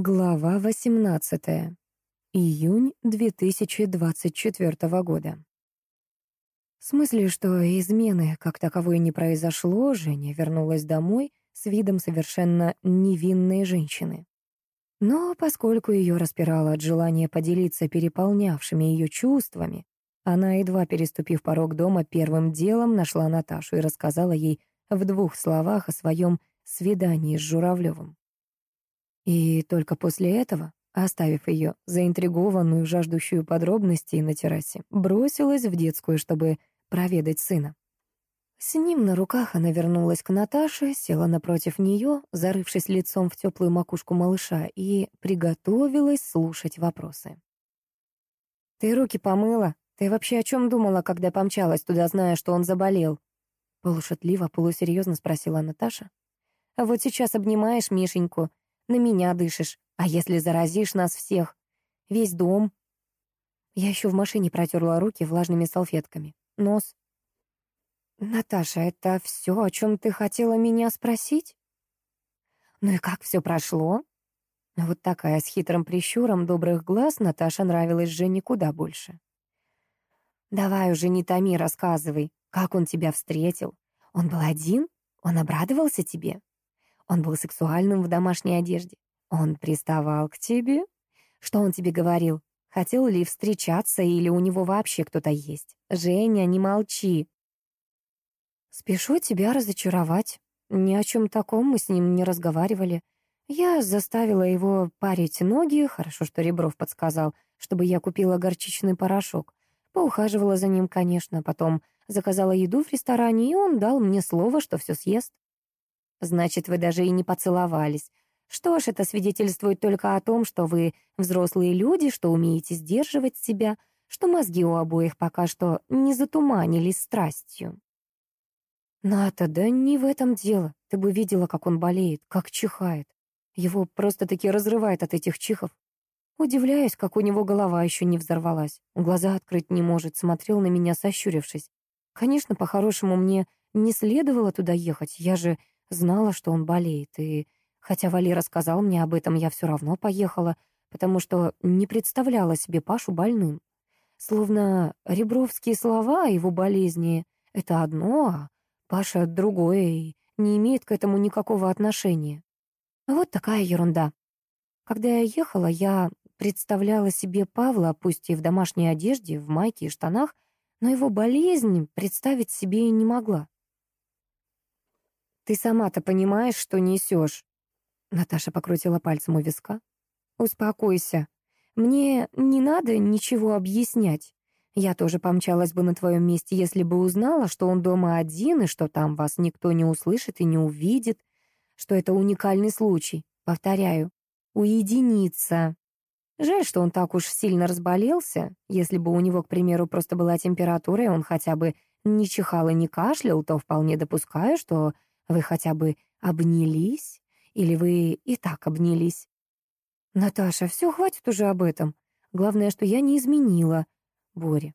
Глава 18. Июнь 2024 года. В смысле, что измены как таковой не произошло, Женя вернулась домой с видом совершенно невинной женщины. Но поскольку ее распирало от желания поделиться переполнявшими ее чувствами, она, едва переступив порог дома, первым делом нашла Наташу и рассказала ей в двух словах о своем свидании с Журавлевым. И только после этого, оставив ее заинтригованную, жаждущую подробностей на террасе, бросилась в детскую, чтобы проведать сына. С ним на руках она вернулась к Наташе, села напротив нее, зарывшись лицом в теплую макушку малыша, и приготовилась слушать вопросы. «Ты руки помыла? Ты вообще о чем думала, когда помчалась туда, зная, что он заболел?» Полушутливо, полусерьезно спросила Наташа. «А вот сейчас обнимаешь Мишеньку, на меня дышишь. А если заразишь нас всех? Весь дом. Я еще в машине протерла руки влажными салфетками. Нос. Наташа, это все, о чем ты хотела меня спросить? Ну и как все прошло? Вот такая с хитрым прищуром добрых глаз Наташа нравилась Жене куда больше. Давай уже не томи, рассказывай, как он тебя встретил. Он был один? Он обрадовался тебе? Он был сексуальным в домашней одежде. Он приставал к тебе? Что он тебе говорил? Хотел ли встречаться или у него вообще кто-то есть? Женя, не молчи. Спешу тебя разочаровать. Ни о чем таком мы с ним не разговаривали. Я заставила его парить ноги, хорошо, что Ребров подсказал, чтобы я купила горчичный порошок. Поухаживала за ним, конечно, потом заказала еду в ресторане, и он дал мне слово, что все съест. Значит, вы даже и не поцеловались. Что ж, это свидетельствует только о том, что вы взрослые люди, что умеете сдерживать себя, что мозги у обоих пока что не затуманились страстью. Ната, да не в этом дело. Ты бы видела, как он болеет, как чихает. Его просто-таки разрывает от этих чихов. Удивляюсь, как у него голова еще не взорвалась. Глаза открыть не может, смотрел на меня, сощурившись. Конечно, по-хорошему мне не следовало туда ехать. Я же Знала, что он болеет, и хотя Вали рассказал мне об этом, я все равно поехала, потому что не представляла себе Пашу больным. Словно ребровские слова о его болезни — это одно, а Паша — другое, и не имеет к этому никакого отношения. Вот такая ерунда. Когда я ехала, я представляла себе Павла, пусть и в домашней одежде, в майке и штанах, но его болезнь представить себе не могла. «Ты сама-то понимаешь, что несешь?» Наташа покрутила пальцем у виска. «Успокойся. Мне не надо ничего объяснять. Я тоже помчалась бы на твоем месте, если бы узнала, что он дома один, и что там вас никто не услышит и не увидит, что это уникальный случай. Повторяю, уединиться. Жаль, что он так уж сильно разболелся. Если бы у него, к примеру, просто была температура, и он хотя бы не чихал и не кашлял, то вполне допускаю, что вы хотя бы обнялись? Или вы и так обнялись? Наташа, все, хватит уже об этом. Главное, что я не изменила Боре.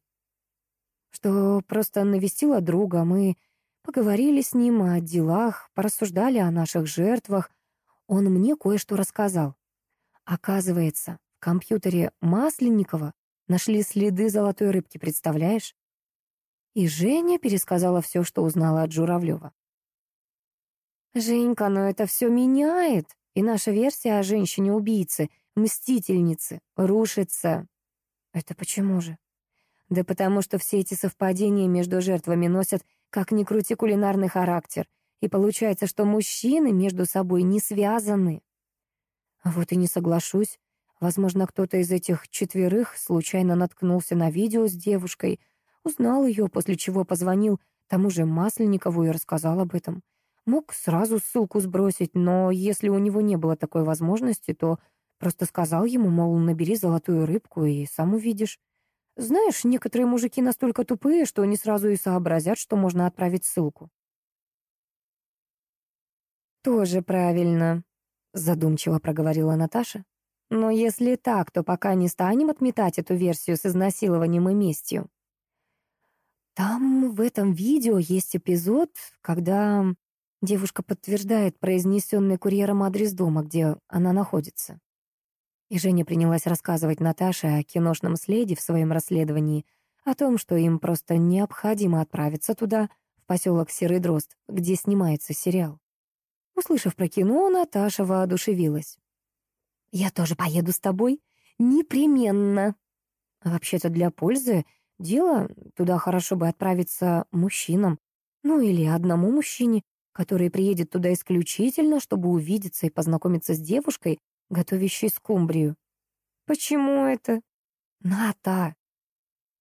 Что просто навестила друга, мы поговорили с ним о делах, порассуждали о наших жертвах. Он мне кое-что рассказал. Оказывается, в компьютере Масленникова нашли следы золотой рыбки, представляешь? И Женя пересказала все, что узнала от Журавлева. «Женька, но это все меняет, и наша версия о женщине-убийце, мстительнице, рушится». «Это почему же?» «Да потому что все эти совпадения между жертвами носят, как ни крути, кулинарный характер, и получается, что мужчины между собой не связаны». «Вот и не соглашусь. Возможно, кто-то из этих четверых случайно наткнулся на видео с девушкой, узнал ее, после чего позвонил тому же Масленникову и рассказал об этом. Мог сразу ссылку сбросить, но если у него не было такой возможности, то просто сказал ему, мол, набери золотую рыбку и сам увидишь. Знаешь, некоторые мужики настолько тупые, что не сразу и сообразят, что можно отправить ссылку. «Тоже правильно», — задумчиво проговорила Наташа. «Но если так, то пока не станем отметать эту версию с изнасилованием и местью». Там в этом видео есть эпизод, когда Девушка подтверждает произнесенный курьером адрес дома, где она находится. И Женя принялась рассказывать Наташе о киношном следе в своем расследовании, о том, что им просто необходимо отправиться туда, в поселок Серый Дрозд, где снимается сериал. Услышав про кино, Наташа воодушевилась. «Я тоже поеду с тобой. Непременно!» Вообще-то для пользы дела туда хорошо бы отправиться мужчинам. Ну или одному мужчине, который приедет туда исключительно, чтобы увидеться и познакомиться с девушкой, готовящей скумбрию. Почему это? Ната.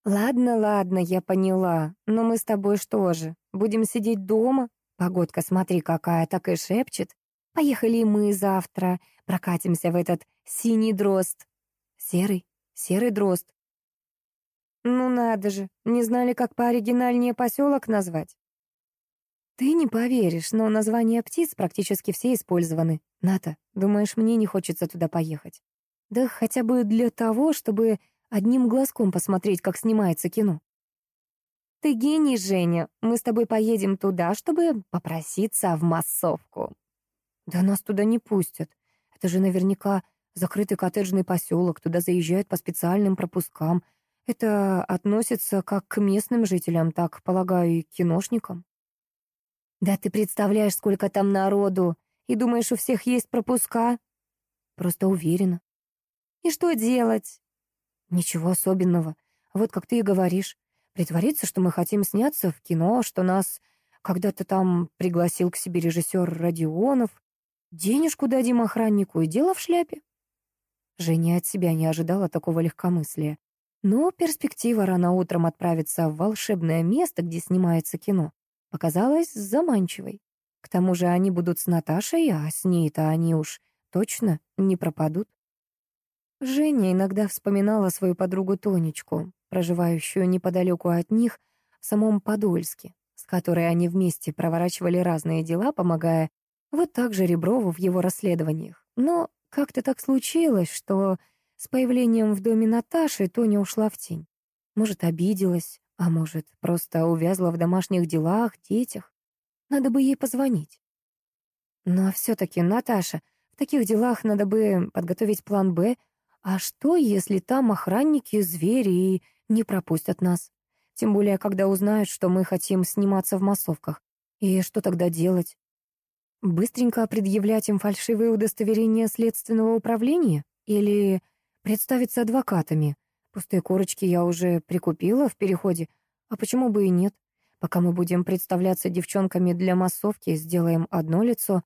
Ладно, ладно, я поняла. Но мы с тобой что же, будем сидеть дома? Погодка, смотри, какая, так и шепчет. Поехали мы завтра, прокатимся в этот синий дрозд. Серый, серый дрозд. Ну надо же, не знали, как пооригинальнее поселок назвать. Ты не поверишь, но названия птиц практически все использованы. Ната, думаешь, мне не хочется туда поехать? Да хотя бы для того, чтобы одним глазком посмотреть, как снимается кино. Ты гений, Женя. Мы с тобой поедем туда, чтобы попроситься в массовку. Да нас туда не пустят. Это же наверняка закрытый коттеджный поселок, туда заезжают по специальным пропускам. Это относится как к местным жителям, так, полагаю, и к киношникам. Да ты представляешь, сколько там народу, и думаешь, у всех есть пропуска? Просто уверена. И что делать? Ничего особенного. Вот как ты и говоришь. Притвориться, что мы хотим сняться в кино, что нас когда-то там пригласил к себе режиссер Родионов. Денежку дадим охраннику и дело в шляпе. Женя от себя не ожидала такого легкомыслия. Но перспектива рано утром отправиться в волшебное место, где снимается кино, показалась заманчивой. К тому же они будут с Наташей, а с ней-то они уж точно не пропадут. Женя иногда вспоминала свою подругу Тонечку, проживающую неподалеку от них в самом Подольске, с которой они вместе проворачивали разные дела, помогая вот так же Реброву в его расследованиях. Но как-то так случилось, что с появлением в доме Наташи Тоня ушла в тень. Может, обиделась, а может, просто увязла в домашних делах, детях. Надо бы ей позвонить. Но все-таки, Наташа, в таких делах надо бы подготовить план «Б», а что, если там охранники, звери и не пропустят нас? Тем более, когда узнают, что мы хотим сниматься в массовках. И что тогда делать? Быстренько предъявлять им фальшивые удостоверения следственного управления? Или представиться адвокатами? Пустые корочки я уже прикупила в переходе, а почему бы и нет? Пока мы будем представляться девчонками для массовки, сделаем одно лицо,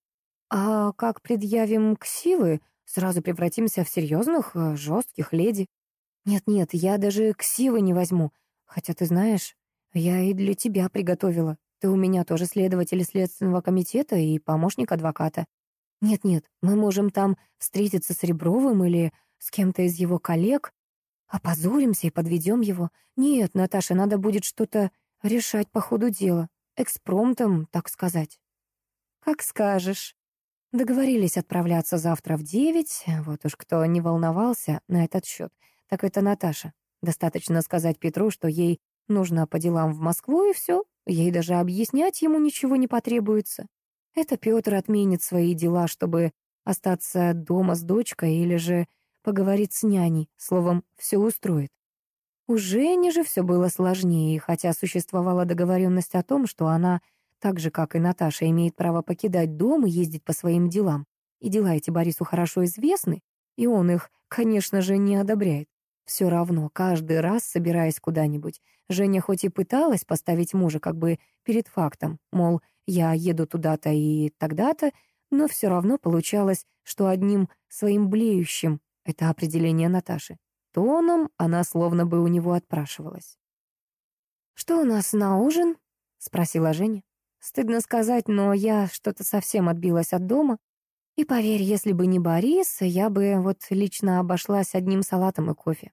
а как предъявим ксивы, сразу превратимся в серьезных, э, жестких леди. Нет-нет, я даже ксивы не возьму, хотя ты знаешь, я и для тебя приготовила. Ты у меня тоже следователь Следственного комитета и помощник адвоката. Нет-нет, мы можем там встретиться с Ребровым или с кем-то из его коллег. Опозоримся и подведем его. Нет, Наташа, надо будет что-то решать по ходу дела. Экспромтом, так сказать. Как скажешь. Договорились отправляться завтра в девять. Вот уж кто не волновался на этот счет, так это Наташа. Достаточно сказать Петру, что ей нужно по делам в Москву, и все. Ей даже объяснять ему ничего не потребуется. Это Петр отменит свои дела, чтобы остаться дома с дочкой или же поговорит с няней, словом, все устроит. У Жени же все было сложнее, хотя существовала договоренность о том, что она, так же, как и Наташа, имеет право покидать дом и ездить по своим делам. И дела эти Борису хорошо известны, и он их, конечно же, не одобряет. Все равно, каждый раз, собираясь куда-нибудь, Женя хоть и пыталась поставить мужа как бы перед фактом, мол, я еду туда-то и тогда-то, но все равно получалось, что одним своим блеющим, это определение Наташи, тоном она словно бы у него отпрашивалась. «Что у нас на ужин?» — спросила Женя. Стыдно сказать, но я что-то совсем отбилась от дома. И поверь, если бы не Борис, я бы вот лично обошлась одним салатом и кофе.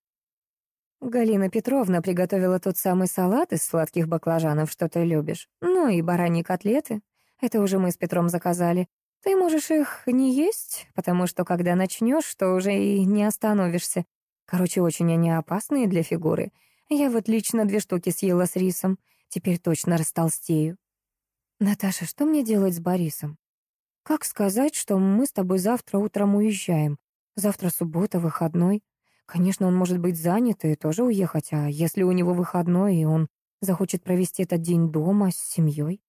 Галина Петровна приготовила тот самый салат из сладких баклажанов, что ты любишь. Ну и бараньи котлеты. Это уже мы с Петром заказали. Ты можешь их не есть, потому что когда начнешь, то уже и не остановишься. Короче, очень они опасные для фигуры. Я вот лично две штуки съела с рисом. Теперь точно растолстею. Наташа, что мне делать с Борисом? Как сказать, что мы с тобой завтра утром уезжаем? Завтра суббота, выходной. Конечно, он может быть занят и тоже уехать, а если у него выходной, и он захочет провести этот день дома с семьей?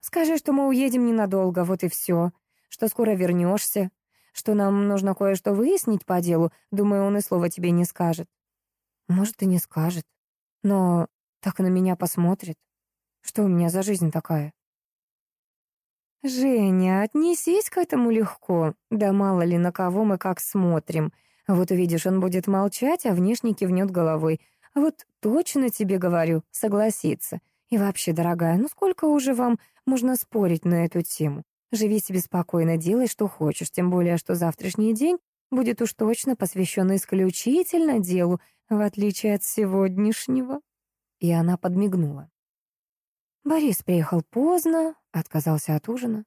Скажи, что мы уедем ненадолго, вот и все, что скоро вернешься, что нам нужно кое-что выяснить по делу, думаю, он и слова тебе не скажет. Может, и не скажет, но так на меня посмотрит. Что у меня за жизнь такая? «Женя, отнесись к этому легко. Да мало ли на кого мы как смотрим. Вот увидишь, он будет молчать, а внешне кивнет головой. Вот точно тебе говорю, согласится. И вообще, дорогая, ну сколько уже вам можно спорить на эту тему? Живи себе спокойно, делай, что хочешь, тем более, что завтрашний день будет уж точно посвящен исключительно делу, в отличие от сегодняшнего». И она подмигнула. Борис приехал поздно, отказался от ужина.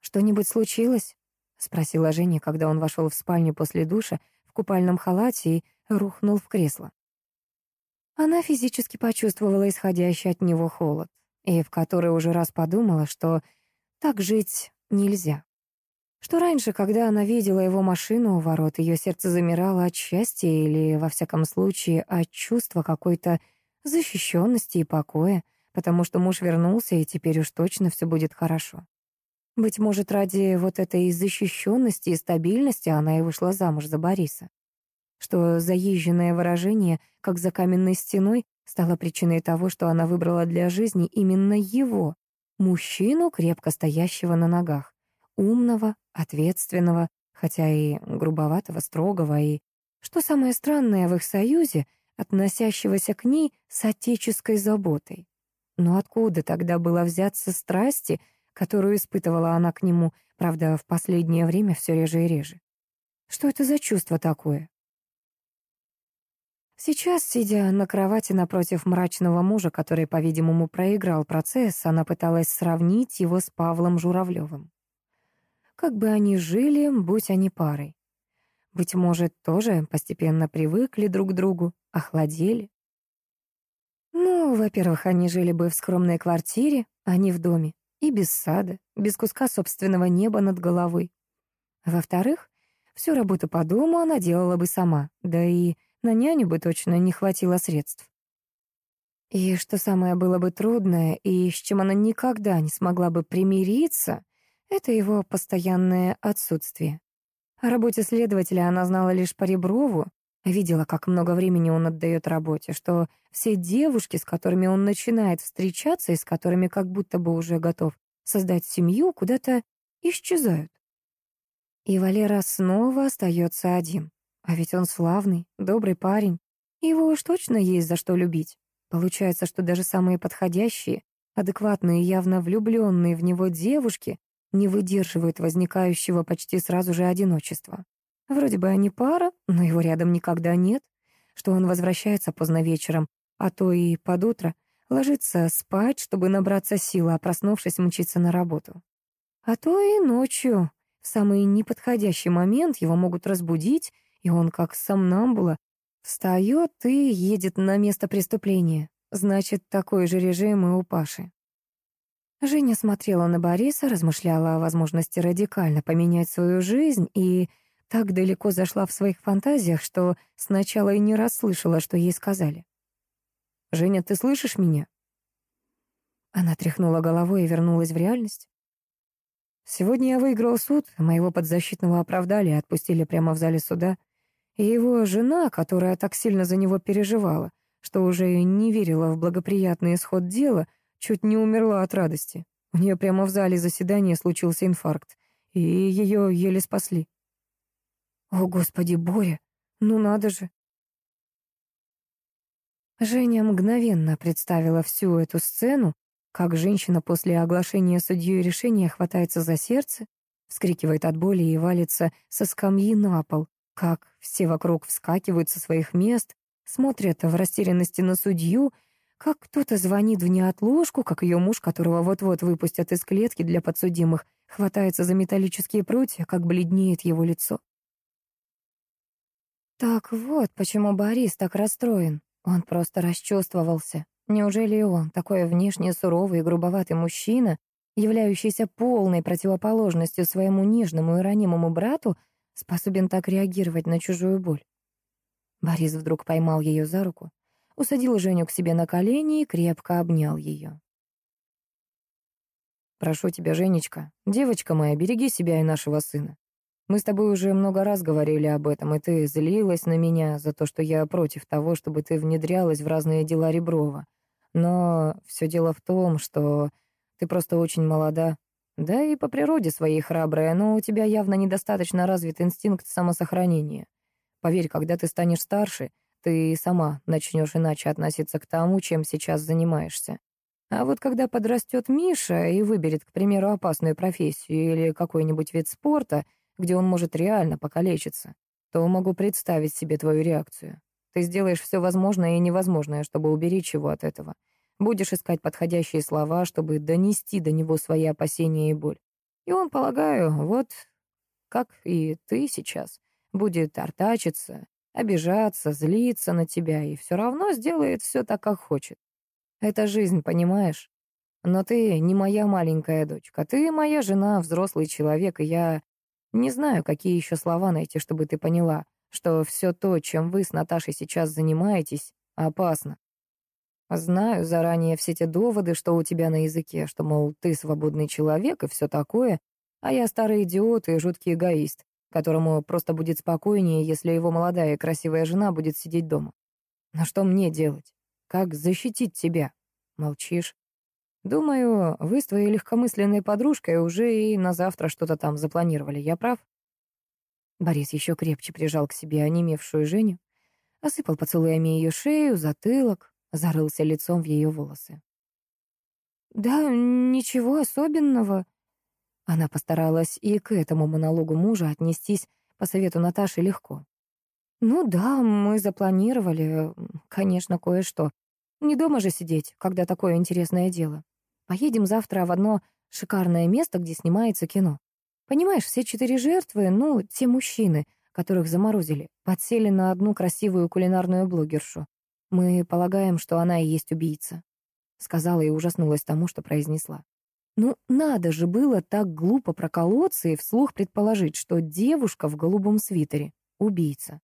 «Что-нибудь случилось?» — спросила Женя, когда он вошел в спальню после душа в купальном халате и рухнул в кресло. Она физически почувствовала исходящий от него холод, и в который уже раз подумала, что так жить нельзя. Что раньше, когда она видела его машину у ворот, ее сердце замирало от счастья или, во всяком случае, от чувства какой-то защищенности и покоя, потому что муж вернулся, и теперь уж точно все будет хорошо. Быть может, ради вот этой защищенности и стабильности она и вышла замуж за Бориса. Что заезженное выражение, как за каменной стеной, стало причиной того, что она выбрала для жизни именно его, мужчину, крепко стоящего на ногах, умного, ответственного, хотя и грубоватого, строгого, и, что самое странное в их союзе, относящегося к ней с отеческой заботой. Но откуда тогда было взяться страсти, которую испытывала она к нему, правда, в последнее время все реже и реже? Что это за чувство такое? Сейчас, сидя на кровати напротив мрачного мужа, который, по-видимому, проиграл процесс, она пыталась сравнить его с Павлом Журавлевым. Как бы они жили, будь они парой. Быть может, тоже постепенно привыкли друг к другу, охладели. Ну, во-первых, они жили бы в скромной квартире, а не в доме, и без сада, без куска собственного неба над головой. Во-вторых, всю работу по дому она делала бы сама, да и на няню бы точно не хватило средств. И что самое было бы трудное, и с чем она никогда не смогла бы примириться, это его постоянное отсутствие. О работе следователя она знала лишь по Реброву, Видела, как много времени он отдает работе, что все девушки, с которыми он начинает встречаться и с которыми как будто бы уже готов создать семью, куда-то исчезают. И Валера снова остается один. А ведь он славный, добрый парень. Его уж точно есть за что любить. Получается, что даже самые подходящие, адекватные, явно влюбленные в него девушки не выдерживают возникающего почти сразу же одиночества. Вроде бы они пара, но его рядом никогда нет, что он возвращается поздно вечером, а то и под утро, ложится спать, чтобы набраться силы, а проснувшись, мчиться на работу. А то и ночью, в самый неподходящий момент, его могут разбудить, и он, как сомнамбула, встает и едет на место преступления. Значит, такой же режим и у Паши. Женя смотрела на Бориса, размышляла о возможности радикально поменять свою жизнь и так далеко зашла в своих фантазиях, что сначала и не расслышала, что ей сказали. «Женя, ты слышишь меня?» Она тряхнула головой и вернулась в реальность. Сегодня я выиграл суд, моего подзащитного оправдали и отпустили прямо в зале суда. И его жена, которая так сильно за него переживала, что уже не верила в благоприятный исход дела, чуть не умерла от радости. У нее прямо в зале заседания случился инфаркт, и ее еле спасли. О, Господи, Боря, ну надо же. Женя мгновенно представила всю эту сцену, как женщина после оглашения судьей решения хватается за сердце, вскрикивает от боли и валится со скамьи на пол, как все вокруг вскакивают со своих мест, смотрят в растерянности на судью, как кто-то звонит в неотложку, как ее муж, которого вот-вот выпустят из клетки для подсудимых, хватается за металлические прутья, как бледнеет его лицо. Так вот, почему Борис так расстроен. Он просто расчувствовался. Неужели он, такой внешне суровый и грубоватый мужчина, являющийся полной противоположностью своему нежному и ранимому брату, способен так реагировать на чужую боль? Борис вдруг поймал ее за руку, усадил Женю к себе на колени и крепко обнял ее. «Прошу тебя, Женечка, девочка моя, береги себя и нашего сына. Мы с тобой уже много раз говорили об этом, и ты злилась на меня за то, что я против того, чтобы ты внедрялась в разные дела Реброва. Но все дело в том, что ты просто очень молода. Да и по природе своей храбрая, но у тебя явно недостаточно развит инстинкт самосохранения. Поверь, когда ты станешь старше, ты сама начнешь иначе относиться к тому, чем сейчас занимаешься. А вот когда подрастет Миша и выберет, к примеру, опасную профессию или какой-нибудь вид спорта — где он может реально покалечиться, то могу представить себе твою реакцию. Ты сделаешь все возможное и невозможное, чтобы уберечь его от этого. Будешь искать подходящие слова, чтобы донести до него свои опасения и боль. И он, полагаю, вот как и ты сейчас, будет артачиться, обижаться, злиться на тебя и все равно сделает все так, как хочет. Это жизнь, понимаешь? Но ты не моя маленькая дочка, ты моя жена, взрослый человек, и я не знаю, какие еще слова найти, чтобы ты поняла, что все то, чем вы с Наташей сейчас занимаетесь, опасно. Знаю заранее все те доводы, что у тебя на языке, что, мол, ты свободный человек и все такое, а я старый идиот и жуткий эгоист, которому просто будет спокойнее, если его молодая и красивая жена будет сидеть дома. Но что мне делать? Как защитить тебя? Молчишь. Думаю, вы с твоей легкомысленной подружкой уже и на завтра что-то там запланировали, я прав? Борис еще крепче прижал к себе онемевшую Женю, осыпал поцелуями ее шею, затылок, зарылся лицом в ее волосы. «Да, ничего особенного». Она постаралась и к этому монологу мужа отнестись по совету Наташи легко. «Ну да, мы запланировали, конечно, кое-что. Не дома же сидеть, когда такое интересное дело. Поедем завтра в одно шикарное место, где снимается кино. Понимаешь, все четыре жертвы, ну, те мужчины, которых заморозили, подсели на одну красивую кулинарную блогершу. Мы полагаем, что она и есть убийца. Сказала и ужаснулась тому, что произнесла. Ну, надо же было так глупо проколоться и вслух предположить, что девушка в голубом свитере — убийца.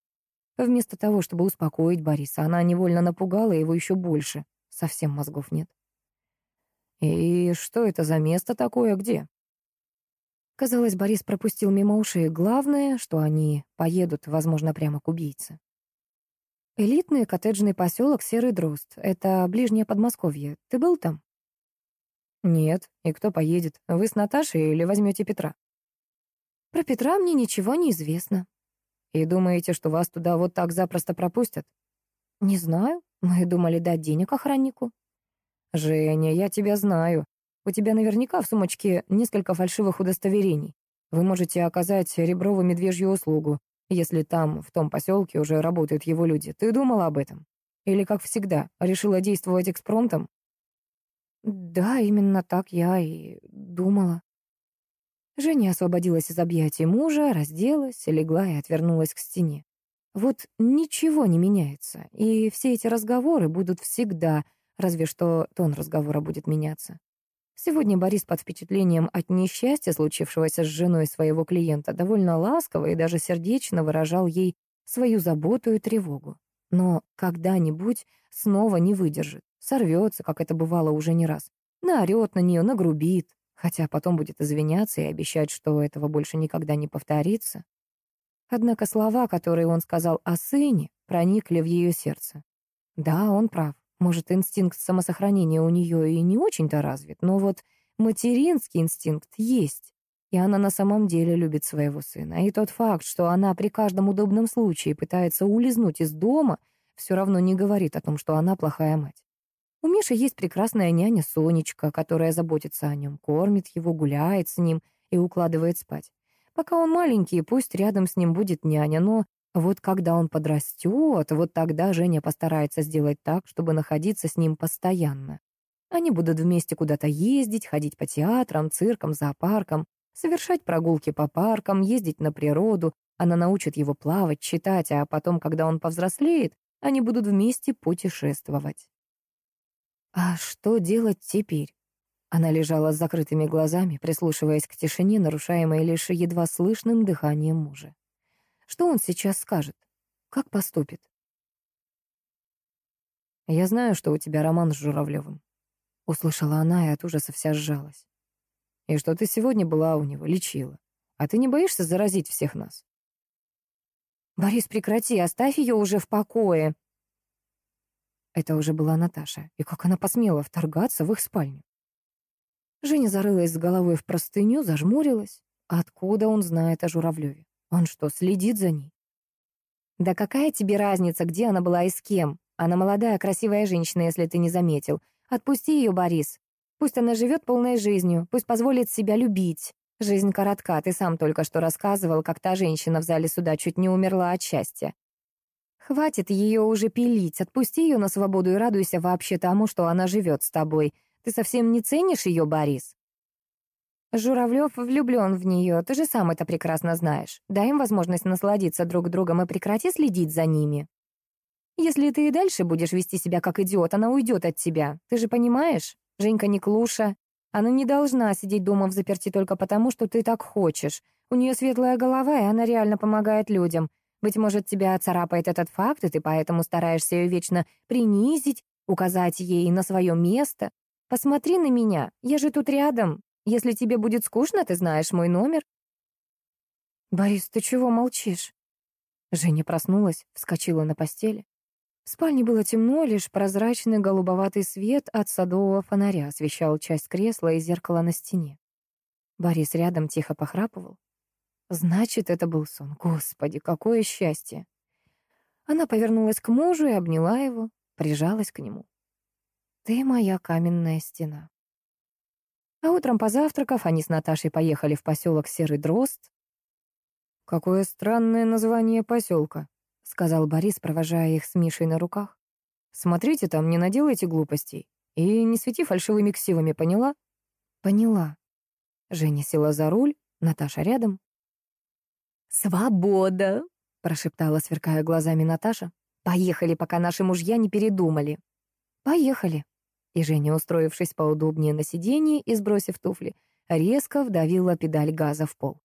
Вместо того, чтобы успокоить Бориса, она невольно напугала его еще больше. Совсем мозгов нет. «И что это за место такое, где?» Казалось, Борис пропустил мимо ушей главное, что они поедут, возможно, прямо к убийце. Элитный коттеджный поселок Серый Дрозд. Это ближнее Подмосковье. Ты был там? Нет. И кто поедет? Вы с Наташей или возьмете Петра? Про Петра мне ничего не известно. И думаете, что вас туда вот так запросто пропустят? Не знаю. Мы думали дать денег охраннику. «Женя, я тебя знаю. У тебя наверняка в сумочке несколько фальшивых удостоверений. Вы можете оказать Реброву медвежью услугу, если там, в том поселке, уже работают его люди. Ты думала об этом? Или, как всегда, решила действовать экспромтом?» «Да, именно так я и думала». Женя освободилась из объятий мужа, разделась, легла и отвернулась к стене. Вот ничего не меняется, и все эти разговоры будут всегда разве что тон разговора будет меняться. Сегодня Борис под впечатлением от несчастья, случившегося с женой своего клиента, довольно ласково и даже сердечно выражал ей свою заботу и тревогу. Но когда-нибудь снова не выдержит, сорвется, как это бывало уже не раз, наорет на нее, нагрубит, хотя потом будет извиняться и обещать, что этого больше никогда не повторится. Однако слова, которые он сказал о сыне, проникли в ее сердце. Да, он прав. Может, инстинкт самосохранения у нее и не очень-то развит, но вот материнский инстинкт есть. И она на самом деле любит своего сына. И тот факт, что она при каждом удобном случае пытается улизнуть из дома, все равно не говорит о том, что она плохая мать. У Миши есть прекрасная няня Сонечка, которая заботится о нем, кормит его, гуляет с ним и укладывает спать. Пока он маленький, пусть рядом с ним будет няня, но вот когда он подрастет, вот тогда Женя постарается сделать так, чтобы находиться с ним постоянно. Они будут вместе куда-то ездить, ходить по театрам, циркам, зоопаркам, совершать прогулки по паркам, ездить на природу. Она научит его плавать, читать, а потом, когда он повзрослеет, они будут вместе путешествовать. А что делать теперь? Она лежала с закрытыми глазами, прислушиваясь к тишине, нарушаемой лишь едва слышным дыханием мужа. Что он сейчас скажет? Как поступит? «Я знаю, что у тебя роман с Журавлевым», — услышала она и от ужаса вся сжалась. «И что ты сегодня была у него, лечила. А ты не боишься заразить всех нас?» «Борис, прекрати, оставь ее уже в покое!» Это уже была Наташа, и как она посмела вторгаться в их спальню. Женя зарылась с головой в простыню, зажмурилась. Откуда он знает о Журавлеве? Он что, следит за ней? «Да какая тебе разница, где она была и с кем? Она молодая, красивая женщина, если ты не заметил. Отпусти ее, Борис. Пусть она живет полной жизнью, пусть позволит себя любить. Жизнь коротка, ты сам только что рассказывал, как та женщина в зале суда чуть не умерла от счастья. Хватит ее уже пилить, отпусти ее на свободу и радуйся вообще тому, что она живет с тобой. Ты совсем не ценишь ее, Борис? Журавлев влюблен в нее, ты же сам это прекрасно знаешь. Дай им возможность насладиться друг другом и прекрати следить за ними. Если ты и дальше будешь вести себя как идиот, она уйдет от тебя. Ты же понимаешь? Женька не клуша. Она не должна сидеть дома в заперти только потому, что ты так хочешь. У нее светлая голова, и она реально помогает людям. Быть может, тебя царапает этот факт, и ты поэтому стараешься ее вечно принизить, указать ей на свое место. Посмотри на меня, я же тут рядом. Если тебе будет скучно, ты знаешь мой номер. Борис, ты чего молчишь? Женя проснулась, вскочила на постели. В спальне было темно, лишь прозрачный голубоватый свет от садового фонаря освещал часть кресла и зеркала на стене. Борис рядом тихо похрапывал. Значит, это был сон. Господи, какое счастье! Она повернулась к мужу и обняла его, прижалась к нему. Ты моя каменная стена. А утром позавтракав, они с Наташей поехали в поселок Серый Дрозд. Какое странное название поселка, — сказал Борис, провожая их с Мишей на руках. «Смотрите там, не наделайте глупостей. И не свети фальшивыми ксивами, поняла?» «Поняла». Женя села за руль, Наташа рядом. «Свобода!» — прошептала, сверкая глазами Наташа. «Поехали, пока наши мужья не передумали». «Поехали». И Женя, устроившись поудобнее на сиденье и сбросив туфли, резко вдавила педаль газа в пол.